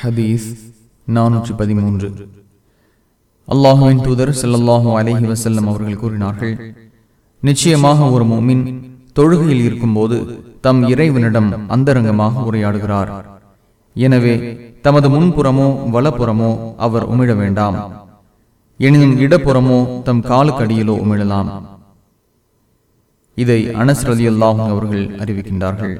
ஹதீஸ் நானூற்றி பதிமூன்று அல்லாஹுவின் தூதர் ஸல்லல்லாஹு அலஹி வசல்லம் அவர்கள் கூறினார்கள் நிச்சயமாக ஒரு மோமின் தொழுகையில் இருக்கும்போது தம் இறைவனிடம் அந்தரங்கமாக உரையாடுகிறார். எனவே தமது முன்புறமோ வலப்புறமோ அவர் உமிழ வேண்டாம். எனினும் இடப்புறமோ தம் காலுக்கடியிலோ உமிழலாம். இதை அனஸ் ரலியல்லாஹு அவர்கள் அறிவிக்கின்றார்கள்.